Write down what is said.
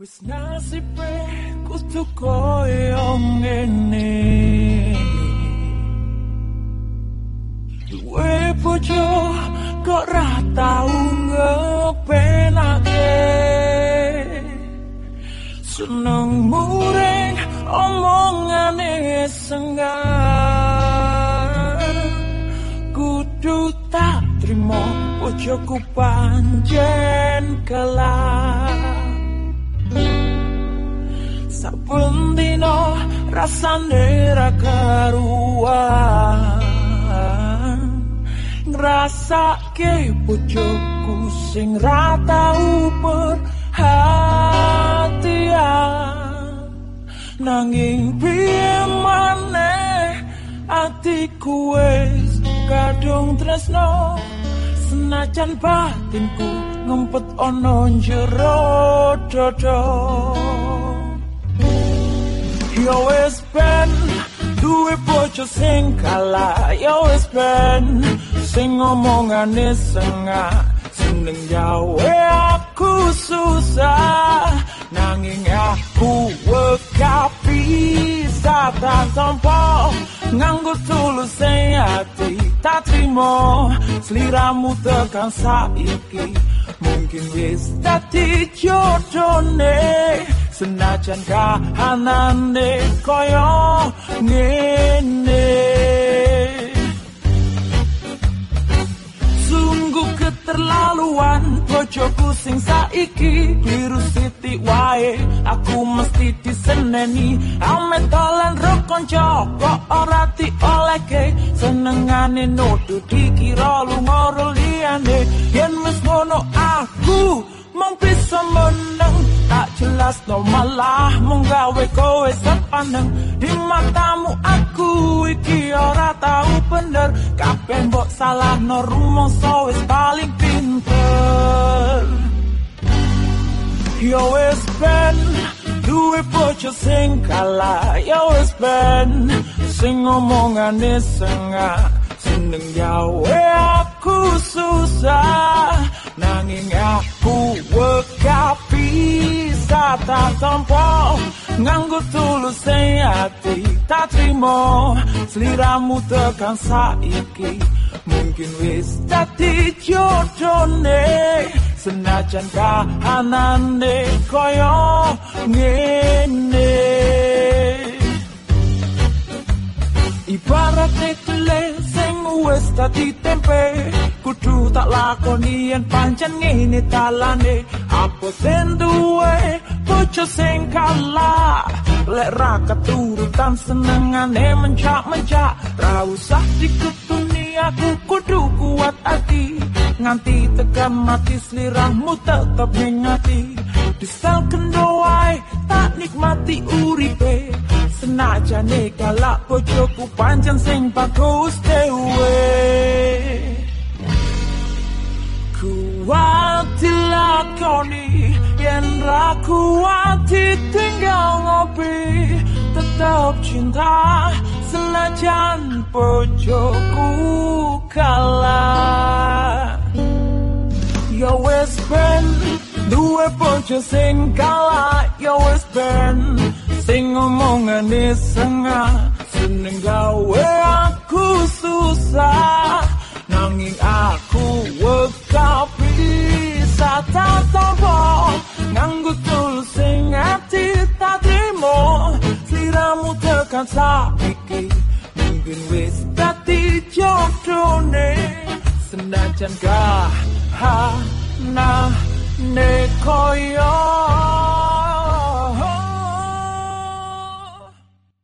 Wis nasibe kudu koyo ngene Duwe bojo kok ra tau ngepenake Seneng mureng omongane sengah Kudu tak trimo bojoku panjen kelak Saben dino rasane ra karuan. Ngrasake bojoku sing ra tau Nanging piye maneh atiku wis kadung tresno. Senajan batinku ngempet ana jero dodo Yo wis ben duwe bojo sing kalah Yo wis ben sing ngomongane sengah Seneng gawe aku susah Nanging aku wekapi Sata tompo Nganggo tulus sing hati Tak trimo Seliramu tekan saiki. Mungkin wis dadi jodone Senajan kahanane koyo ngene. Sungguh keterlaluan bojoku sing saiki biru siti wae. Aku mesti diseneni ame dolan joko ora dioleke? Senengane nudu dikira lunga liyane. Yen wis aku mong bisa menang tak jelas no malah mong gawe kowe sepaneng. Di matamu aku iki ora tahu bener. Kabeh mbok salah no rumangsa wis paling pinter. Yo wis ben duwe bojo sing kalah. Yo wis ben sing ngomongane sengah seneng gawe aku susah sata tompo nganggo tulus sing hati tak trimo seliramu tekan saiki. Mungkin wis dadi jodone senajan kahanane koyo ngene. Ibarat tele sing wis dadi tempe kudu tak lakoni yen pancen ngene talane. Apa sen duwe bojo sing kalah lek ra keturutan senengane mencak-mencak ra usah dikutuni aku kudu kuat hati nganti tekan mati sliramu tetep ngati distal tetap cinta senajan bojoku kalah. Yo wis ben. Duwe bojo sing kalah. Yo wis ben. Sing ngomongane sengah seneng gawe saiki mungkin wis dadi jodone senajan gah ha na ne koyo